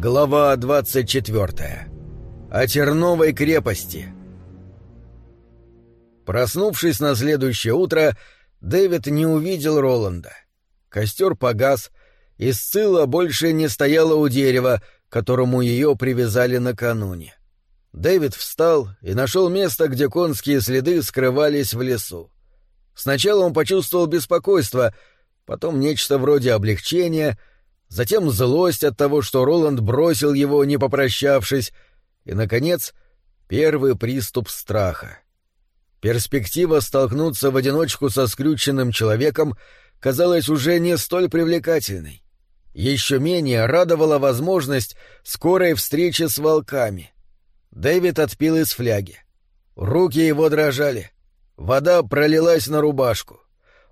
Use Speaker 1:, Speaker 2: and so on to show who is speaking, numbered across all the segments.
Speaker 1: Глава 24. О Терновой крепости. Проснувшись на следующее утро, Дэвид не увидел Роланда. Костер погас, и Сцилла больше не стояла у дерева, которому ее привязали накануне. Дэвид встал и нашел место, где конские следы скрывались в лесу. Сначала он почувствовал беспокойство, потом нечто вроде облегчения, затем злость от того, что Роланд бросил его, не попрощавшись, и, наконец, первый приступ страха. Перспектива столкнуться в одиночку со скрюченным человеком казалась уже не столь привлекательной. Еще менее радовала возможность скорой встречи с волками. Дэвид отпил из фляги. Руки его дрожали. Вода пролилась на рубашку.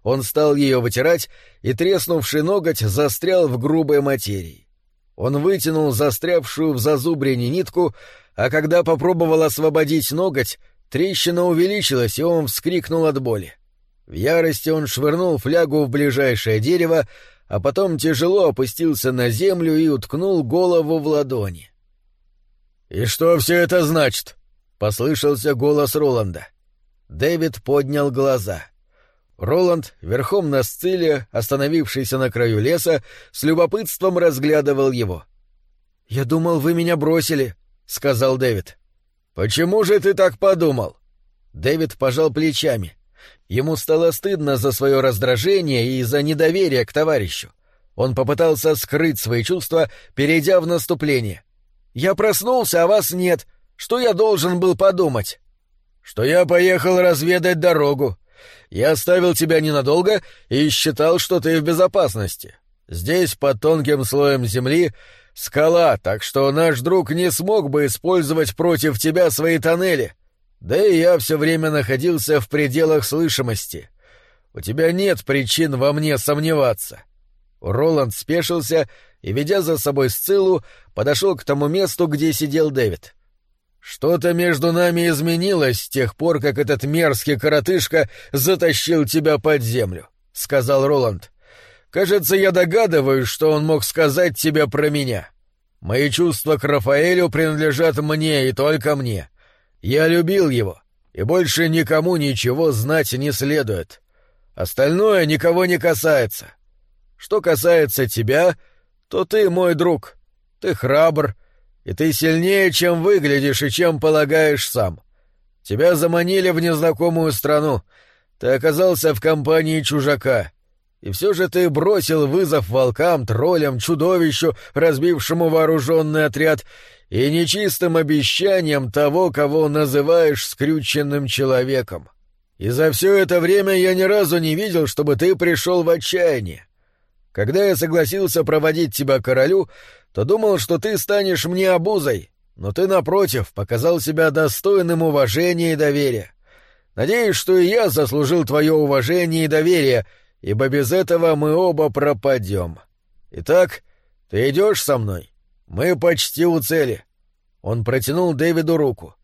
Speaker 1: Он стал ее вытирать, и треснувший ноготь застрял в грубой материи. Он вытянул застрявшую в зазубрине нитку, а когда попробовал освободить ноготь, трещина увеличилась, и он вскрикнул от боли. В ярости он швырнул флягу в ближайшее дерево, а потом тяжело опустился на землю и уткнул голову в ладони. «И что все это значит?» — послышался голос Роланда. Дэвид поднял глаза. Роланд, верхом на сциле, остановившийся на краю леса, с любопытством разглядывал его. «Я думал, вы меня бросили», — сказал Дэвид. «Почему же ты так подумал?» Дэвид пожал плечами. Ему стало стыдно за свое раздражение и за недоверие к товарищу. Он попытался скрыть свои чувства, перейдя в наступление. «Я проснулся, а вас нет. Что я должен был подумать?» «Что я поехал разведать дорогу. Я оставил тебя ненадолго и считал, что ты в безопасности. Здесь, под тонким слоем земли, скала, так что наш друг не смог бы использовать против тебя свои тоннели. Да и я все время находился в пределах слышимости. У тебя нет причин во мне сомневаться». Роланд спешился и, ведя за собой Сциллу, подошел к тому месту, где сидел Дэвид. «Что-то между нами изменилось с тех пор, как этот мерзкий коротышка затащил тебя под землю», — сказал Роланд. «Кажется, я догадываюсь, что он мог сказать тебе про меня. Мои чувства к Рафаэлю принадлежат мне и только мне. Я любил его, и больше никому ничего знать не следует. Остальное никого не касается. Что касается тебя, то ты мой друг. Ты храбр, и ты сильнее, чем выглядишь и чем полагаешь сам. Тебя заманили в незнакомую страну, ты оказался в компании чужака, и все же ты бросил вызов волкам, троллям, чудовищу, разбившему вооруженный отряд, и нечистым обещанием того, кого называешь скрюченным человеком. И за все это время я ни разу не видел, чтобы ты пришел в отчаяние. Когда я согласился проводить тебя королю, то думал, что ты станешь мне обузой, но ты, напротив, показал себя достойным уважения и доверия. Надеюсь, что и я заслужил твое уважение и доверие, ибо без этого мы оба пропадем. Итак, ты идешь со мной? Мы почти у цели. Он протянул Дэвиду руку.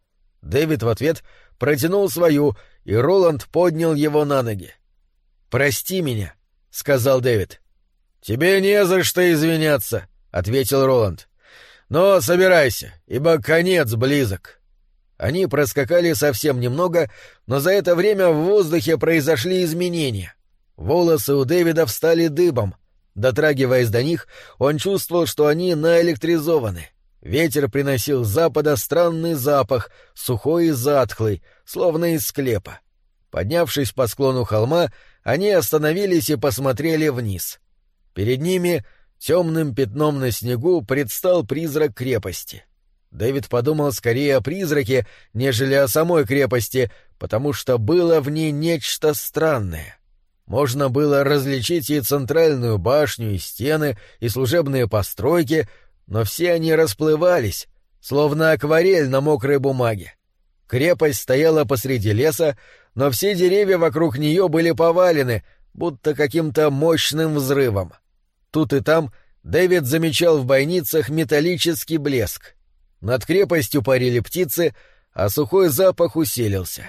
Speaker 1: Дэвид в ответ протянул свою, и Роланд поднял его на ноги. «Прости меня», — сказал Дэвид. «Тебе не за что извиняться», ответил Роланд. Но собирайся, ибо конец близок. Они проскакали совсем немного, но за это время в воздухе произошли изменения. Волосы у Дэвида встали дыбом. Дотрагиваясь до них, он чувствовал, что они наэлектризованы. Ветер приносил с запада странный запах, сухой и затхлый, словно из склепа. Поднявшись по склону холма, они остановились и посмотрели вниз. Перед ними Темным пятном на снегу предстал призрак крепости. Дэвид подумал скорее о призраке, нежели о самой крепости, потому что было в ней нечто странное. Можно было различить и центральную башню, и стены, и служебные постройки, но все они расплывались, словно акварель на мокрой бумаге. Крепость стояла посреди леса, но все деревья вокруг нее были повалены, будто каким-то мощным взрывом. Тут и там Дэвид замечал в бойницах металлический блеск. Над крепостью парили птицы, а сухой запах усилился.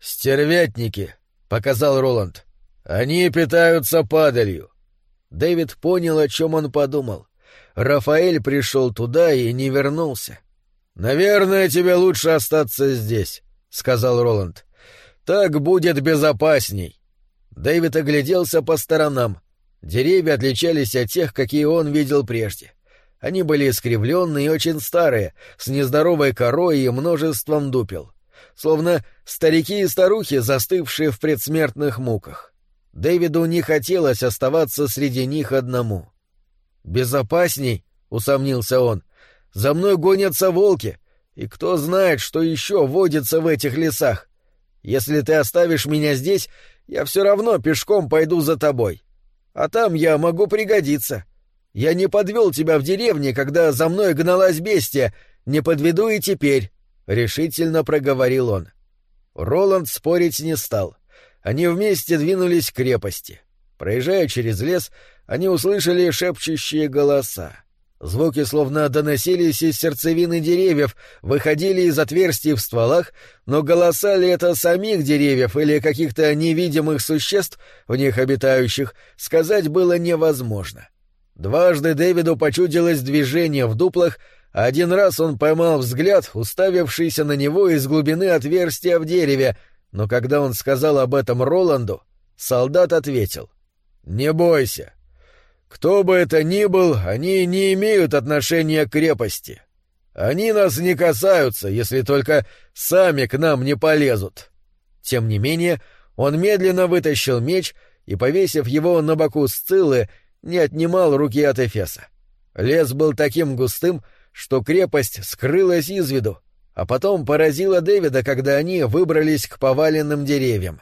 Speaker 1: «Стервятники», — показал Роланд. «Они питаются падалью». Дэвид понял, о чем он подумал. Рафаэль пришел туда и не вернулся. «Наверное, тебе лучше остаться здесь», — сказал Роланд. «Так будет безопасней». Дэвид огляделся по сторонам. Деревья отличались от тех, какие он видел прежде. Они были искривленные и очень старые, с нездоровой корой и множеством дупел. Словно старики и старухи, застывшие в предсмертных муках. Дэвиду не хотелось оставаться среди них одному. «Безопасней?» — усомнился он. «За мной гонятся волки, и кто знает, что еще водится в этих лесах. Если ты оставишь меня здесь, я все равно пешком пойду за тобой. А там я могу пригодиться. Я не подвел тебя в деревне, когда за мной гналась бестия, не подведу и теперь», — решительно проговорил он. Роланд спорить не стал. Они вместе двинулись к крепости. Проезжая через лес, они услышали шепчущие голоса. Звуки словно доносились из сердцевины деревьев, выходили из отверстий в стволах, но голоса ли это самих деревьев или каких-то невидимых существ, в них обитающих, сказать было невозможно. Дважды Дэвиду почудилось движение в дуплах, а один раз он поймал взгляд, уставившийся на него из глубины отверстия в дереве, но когда он сказал об этом Роланду, солдат ответил «Не бойся, кто бы это ни был, они не имеют отношения к крепости. Они нас не касаются, если только сами к нам не полезут. Тем не менее, он медленно вытащил меч и, повесив его на боку Сциллы, не отнимал руки от Эфеса. Лес был таким густым, что крепость скрылась из виду, а потом поразила Дэвида, когда они выбрались к поваленным деревьям.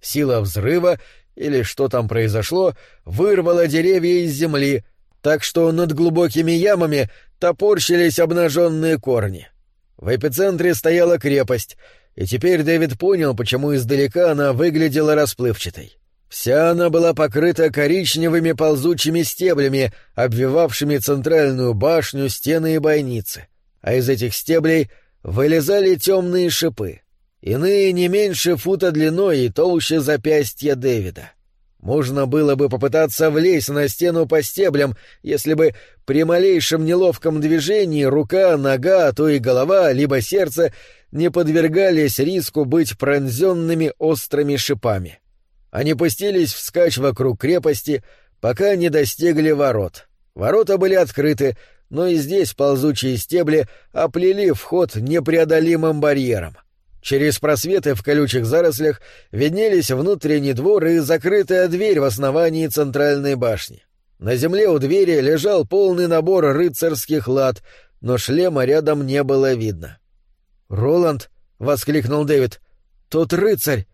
Speaker 1: Сила взрыва или что там произошло, вырвало деревья из земли, так что над глубокими ямами топорщились обнаженные корни. В эпицентре стояла крепость, и теперь Дэвид понял, почему издалека она выглядела расплывчатой. Вся она была покрыта коричневыми ползучими стеблями, обвивавшими центральную башню, стены и бойницы, а из этих стеблей вылезали темные шипы иные не меньше фута длиной и толще запястья Дэвида. Можно было бы попытаться влезть на стену по стеблям, если бы при малейшем неловком движении рука, нога, а то и голова, либо сердце не подвергались риску быть пронзенными острыми шипами. Они пустились вскачь вокруг крепости, пока не достигли ворот. Ворота были открыты, но и здесь ползучие стебли оплели вход непреодолимым барьером. Через просветы в колючих зарослях виднелись внутренний двор и закрытая дверь в основании центральной башни. На земле у двери лежал полный набор рыцарских лад, но шлема рядом не было видно. «Роланд!» — воскликнул Дэвид. «Тот рыцарь!»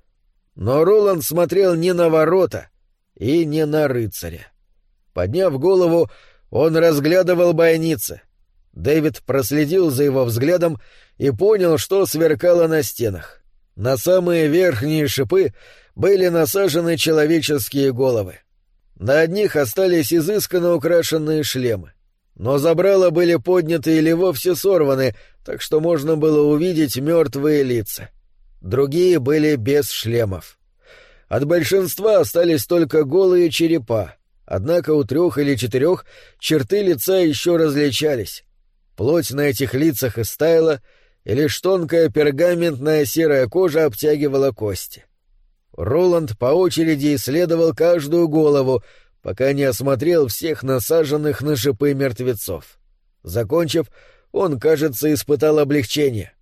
Speaker 1: Но Роланд смотрел не на ворота и не на рыцаря. Подняв голову, он разглядывал бойницы. Дэвид проследил за его взглядом и понял, что сверкало на стенах. На самые верхние шипы были насажены человеческие головы. На одних остались изысканно украшенные шлемы. Но забрала были подняты или вовсе сорваны, так что можно было увидеть мертвые лица. Другие были без шлемов. От большинства остались только голые черепа, однако у трех или четырех черты лица еще различались. Плоть на этих лицах истаяла, и лишь тонкая пергаментная серая кожа обтягивала кости. Роланд по очереди исследовал каждую голову, пока не осмотрел всех насаженных на шипы мертвецов. Закончив, он, кажется, испытал облегчение.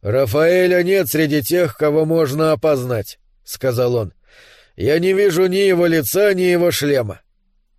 Speaker 1: «Рафаэля нет среди тех, кого можно опознать», — сказал он. «Я не вижу ни его лица, ни его шлема».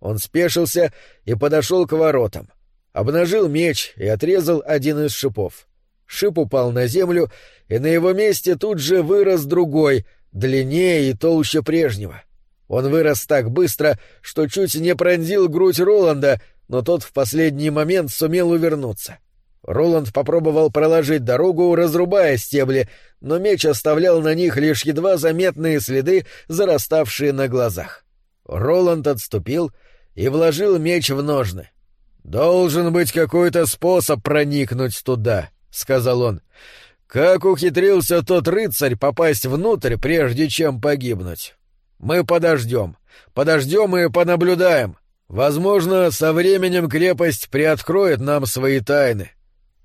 Speaker 1: Он спешился и подошел к воротам обнажил меч и отрезал один из шипов. Шип упал на землю, и на его месте тут же вырос другой, длиннее и толще прежнего. Он вырос так быстро, что чуть не пронзил грудь Роланда, но тот в последний момент сумел увернуться. Роланд попробовал проложить дорогу, разрубая стебли, но меч оставлял на них лишь едва заметные следы, зараставшие на глазах. Роланд отступил и вложил меч в ножны. «Должен быть какой-то способ проникнуть туда», — сказал он. «Как ухитрился тот рыцарь попасть внутрь, прежде чем погибнуть? Мы подождем. Подождем и понаблюдаем. Возможно, со временем крепость приоткроет нам свои тайны.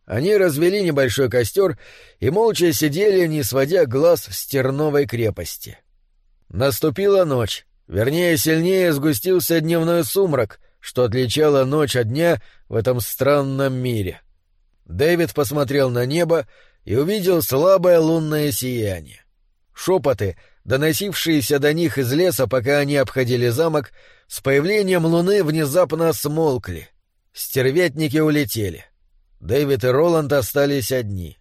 Speaker 1: Они развели небольшой костер и молча сидели, не сводя глаз с терновой крепости. Наступила ночь, вернее, сильнее сгустился дневной сумрак, что отличало ночь от дня в этом странном мире. Дэвид посмотрел на небо и увидел слабое лунное сияние. Шепоты, доносившиеся до них из леса, пока они обходили замок, с появлением луны внезапно смолкли. Стерветники улетели. Дэвид и Роланд остались одни.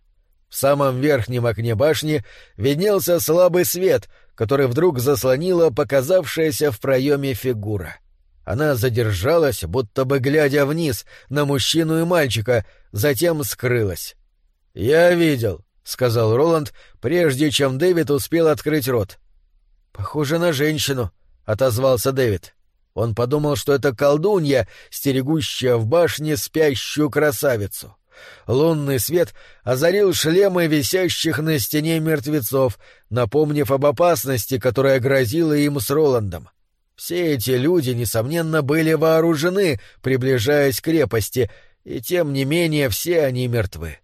Speaker 1: В самом верхнем окне башни виднелся слабый свет, который вдруг заслонила показавшаяся в проеме фигура. Она задержалась, будто бы глядя вниз на мужчину и мальчика, затем скрылась. «Я видел», — сказал Роланд, прежде чем Дэвид успел открыть рот. «Похоже на женщину», — отозвался Дэвид. Он подумал, что это колдунья, стерегущая в башне спящую красавицу. Лунный свет озарил шлемы висящих на стене мертвецов, напомнив об опасности, которая грозила им с Роландом. Все эти люди, несомненно, были вооружены, приближаясь к крепости, и тем не менее все они мертвы.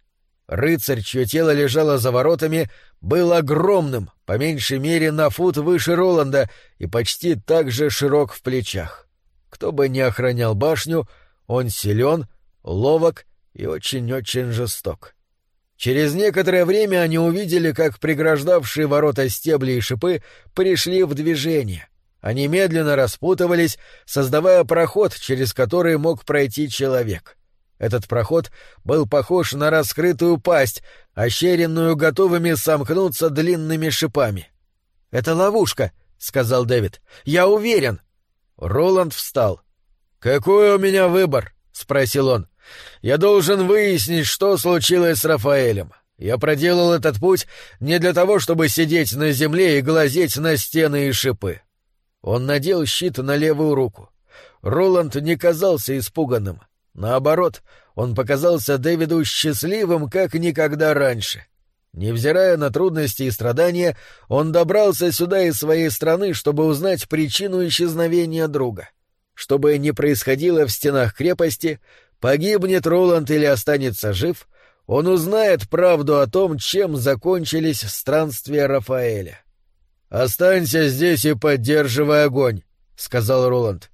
Speaker 1: Рыцарь, чье тело лежало за воротами, был огромным, по меньшей мере на фут выше Роланда и почти так же широк в плечах. Кто бы ни охранял башню, он силен, ловок и очень-очень жесток. Через некоторое время они увидели, как преграждавшие ворота стебли и шипы пришли в движение. Они медленно распутывались, создавая проход, через который мог пройти человек. Этот проход был похож на раскрытую пасть, ощеренную готовыми сомкнуться длинными шипами. «Это ловушка», — сказал Дэвид. «Я уверен». Роланд встал. «Какой у меня выбор?» — спросил он. «Я должен выяснить, что случилось с Рафаэлем. Я проделал этот путь не для того, чтобы сидеть на земле и глазеть на стены и шипы. Он надел щит на левую руку. Роланд не казался испуганным. Наоборот, он показался Дэвиду счастливым, как никогда раньше. Невзирая на трудности и страдания, он добрался сюда из своей страны, чтобы узнать причину исчезновения друга. Что бы ни происходило в стенах крепости, погибнет Роланд или останется жив, он узнает правду о том, чем закончились странствия Рафаэля. «Останься здесь и поддерживай огонь», — сказал Роланд.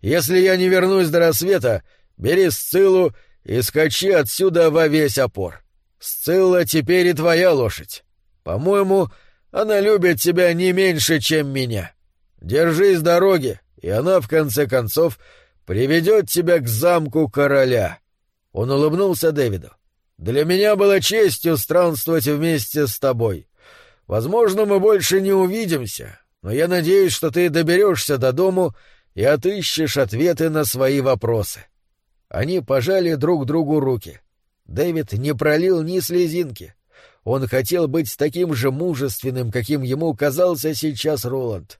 Speaker 1: «Если я не вернусь до рассвета, бери Сциллу и скачи отсюда во весь опор. Сцилла теперь и твоя лошадь. По-моему, она любит тебя не меньше, чем меня. Держись дороги, и она, в конце концов, приведет тебя к замку короля». Он улыбнулся Дэвиду. «Для меня было честью странствовать вместе с тобой. Возможно, мы больше не увидимся, но я надеюсь, что ты доберешься до дому и отыщешь ответы на свои вопросы. Они пожали друг другу руки. Дэвид не пролил ни слезинки. Он хотел быть таким же мужественным, каким ему казался сейчас Роланд.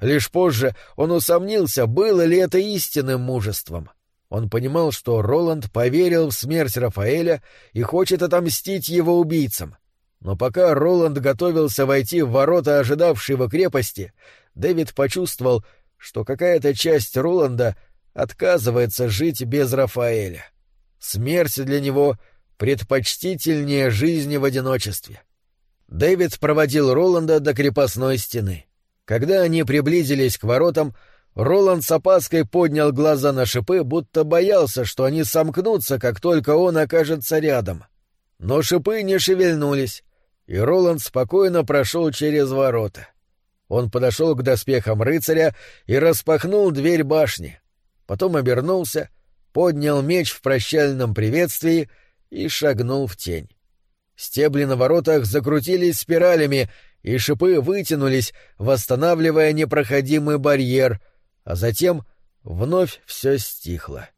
Speaker 1: Лишь позже он усомнился, было ли это истинным мужеством. Он понимал, что Роланд поверил в смерть Рафаэля и хочет отомстить его убийцам. Но пока Роланд готовился войти в ворота ожидавшей его крепости, Дэвид почувствовал, что какая-то часть Роланда отказывается жить без Рафаэля. Смерть для него предпочтительнее жизни в одиночестве. Дэвид проводил Роланда до крепостной стены. Когда они приблизились к воротам, Роланд с опаской поднял глаза на шипы, будто боялся, что они сомкнутся, как только он окажется рядом. Но шипы не шевельнулись, и Роланд спокойно прошел через ворота. Он подошел к доспехам рыцаря и распахнул дверь башни. Потом обернулся, поднял меч в прощальном приветствии и шагнул в тень. Стебли на воротах закрутились спиралями, и шипы вытянулись, восстанавливая непроходимый барьер, а затем вновь все стихло.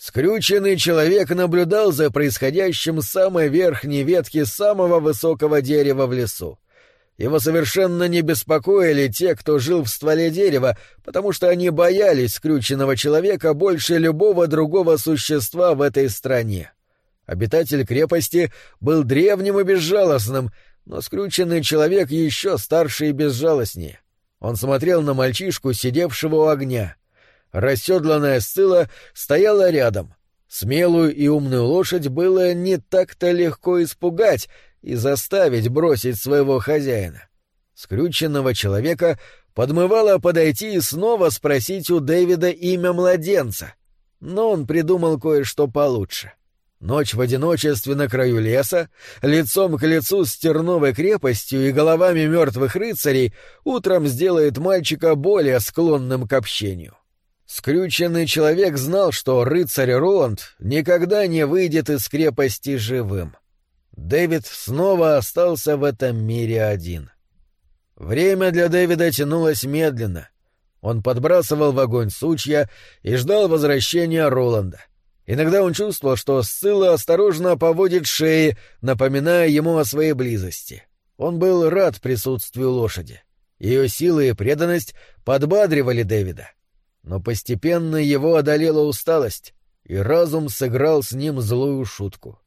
Speaker 1: Скрюченный человек наблюдал за происходящим с самой верхней ветки самого высокого дерева в лесу. Его совершенно не беспокоили те, кто жил в стволе дерева, потому что они боялись скрюченного человека больше любого другого существа в этой стране. Обитатель крепости был древним и безжалостным, но скрюченный человек еще старше и безжалостнее. Он смотрел на мальчишку, сидевшего у огня — Расседланная Сцилла стояла рядом. Смелую и умную лошадь было не так-то легко испугать и заставить бросить своего хозяина. Скрюченного человека подмывало подойти и снова спросить у Дэвида имя младенца. Но он придумал кое-что получше. Ночь в одиночестве на краю леса, лицом к лицу с терновой крепостью и головами мертвых рыцарей, утром сделает мальчика более склонным к общению. Скрюченный человек знал, что рыцарь Роланд никогда не выйдет из крепости живым. Дэвид снова остался в этом мире один. Время для Дэвида тянулось медленно. Он подбрасывал в огонь сучья и ждал возвращения Роланда. Иногда он чувствовал, что Сцилла осторожно поводит шеи, напоминая ему о своей близости. Он был рад присутствию лошади. Ее сила и преданность подбадривали Дэвида. Но постепенно его одолела усталость, и разум сыграл с ним злую шутку.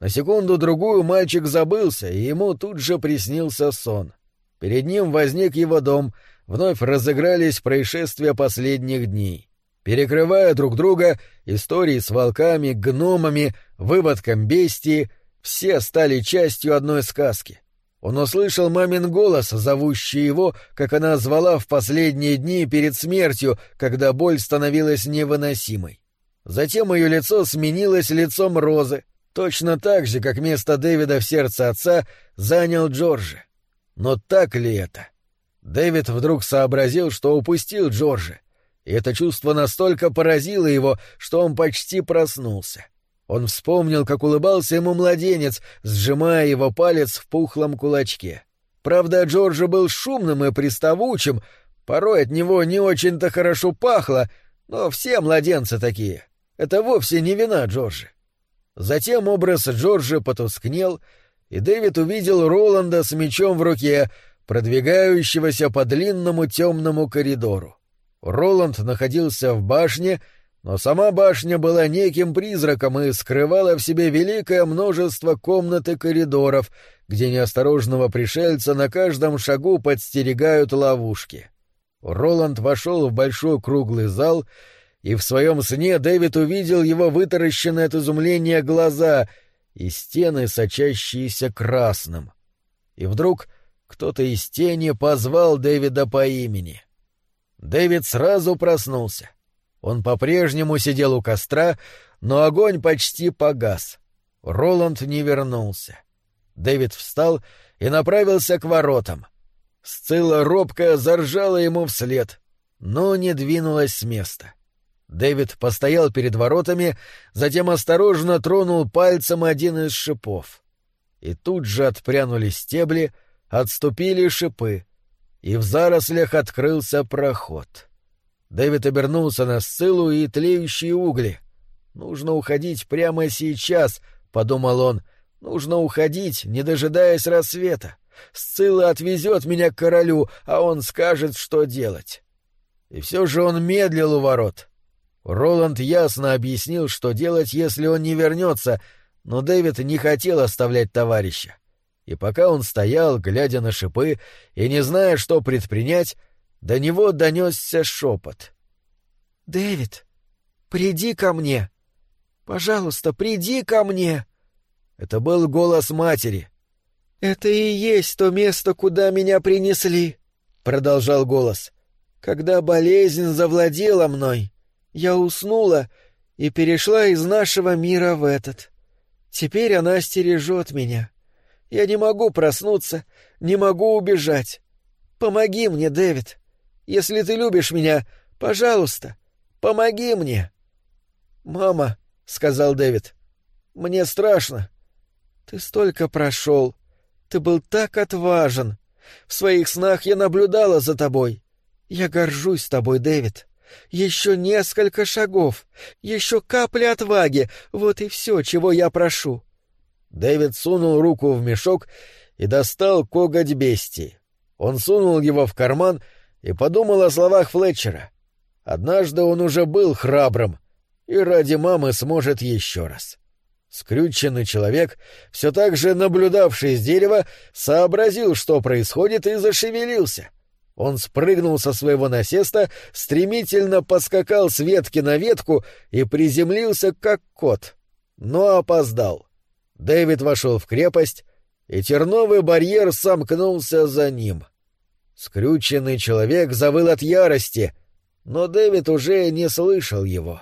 Speaker 1: На секунду-другую мальчик забылся, и ему тут же приснился сон. Перед ним возник его дом, вновь разыгрались происшествия последних дней. Перекрывая друг друга, истории с волками, гномами, выводком бестии, все стали частью одной сказки — он услышал мамин голос, зовущий его, как она звала в последние дни перед смертью, когда боль становилась невыносимой. Затем ее лицо сменилось лицом Розы, точно так же, как место Дэвида в сердце отца занял Джорджи. Но так ли это? Дэвид вдруг сообразил, что упустил Джорджи, и это чувство настолько поразило его, что он почти проснулся. Он вспомнил, как улыбался ему младенец, сжимая его палец в пухлом кулачке. Правда, Джорджа был шумным и приставучим, порой от него не очень-то хорошо пахло, но все младенцы такие. Это вовсе не вина Джорджа. Затем образ Джорджа потускнел, и Дэвид увидел Роланда с мечом в руке, продвигающегося по длинному темному коридору. Роланд находился в башне — но сама башня была неким призраком и скрывала в себе великое множество комнат и коридоров, где неосторожного пришельца на каждом шагу подстерегают ловушки. Роланд вошел в большой круглый зал, и в своем сне Дэвид увидел его вытаращенные от изумления глаза и стены, сочащиеся красным. И вдруг кто-то из тени позвал Дэвида по имени. Дэвид сразу проснулся — он по-прежнему сидел у костра, но огонь почти погас. Роланд не вернулся. Дэвид встал и направился к воротам. Сцилла робко заржала ему вслед, но не двинулась с места. Дэвид постоял перед воротами, затем осторожно тронул пальцем один из шипов. И тут же отпрянули стебли, отступили шипы, и в зарослях открылся проход. Дэвид обернулся на Сциллу и тлеющие угли. «Нужно уходить прямо сейчас», — подумал он. «Нужно уходить, не дожидаясь рассвета. Сцилла отвезет меня к королю, а он скажет, что делать». И все же он медлил у ворот. Роланд ясно объяснил, что делать, если он не вернется, но Дэвид не хотел оставлять товарища. И пока он стоял, глядя на шипы и не зная, что предпринять, до него донесся шепот. «Дэвид, приди ко мне! Пожалуйста, приди ко мне!» Это был голос матери. «Это и есть то место, куда меня принесли», — продолжал голос. «Когда болезнь завладела мной, я уснула и перешла из нашего мира в этот. Теперь она стережет меня. Я не могу проснуться, не могу убежать. Помоги мне, Дэвид. Если ты любишь меня, пожалуйста, помоги мне. Мама, сказал Дэвид, мне страшно. Ты столько прошел. Ты был так отважен. В своих снах я наблюдала за тобой. Я горжусь тобой, Дэвид. Еще несколько шагов, еще капля отваги. Вот и все, чего я прошу. Дэвид сунул руку в мешок и достал коготь бестии. Он сунул его в карман и подумал о словах Флетчера. Однажды он уже был храбрым, и ради мамы сможет еще раз. Скрюченный человек, все так же наблюдавший с дерева, сообразил, что происходит, и зашевелился. Он спрыгнул со своего насеста, стремительно поскакал с ветки на ветку и приземлился, как кот. Но опоздал. Дэвид вошел в крепость, и терновый барьер сомкнулся за ним — Скрюченный человек завыл от ярости, но Дэвид уже не слышал его.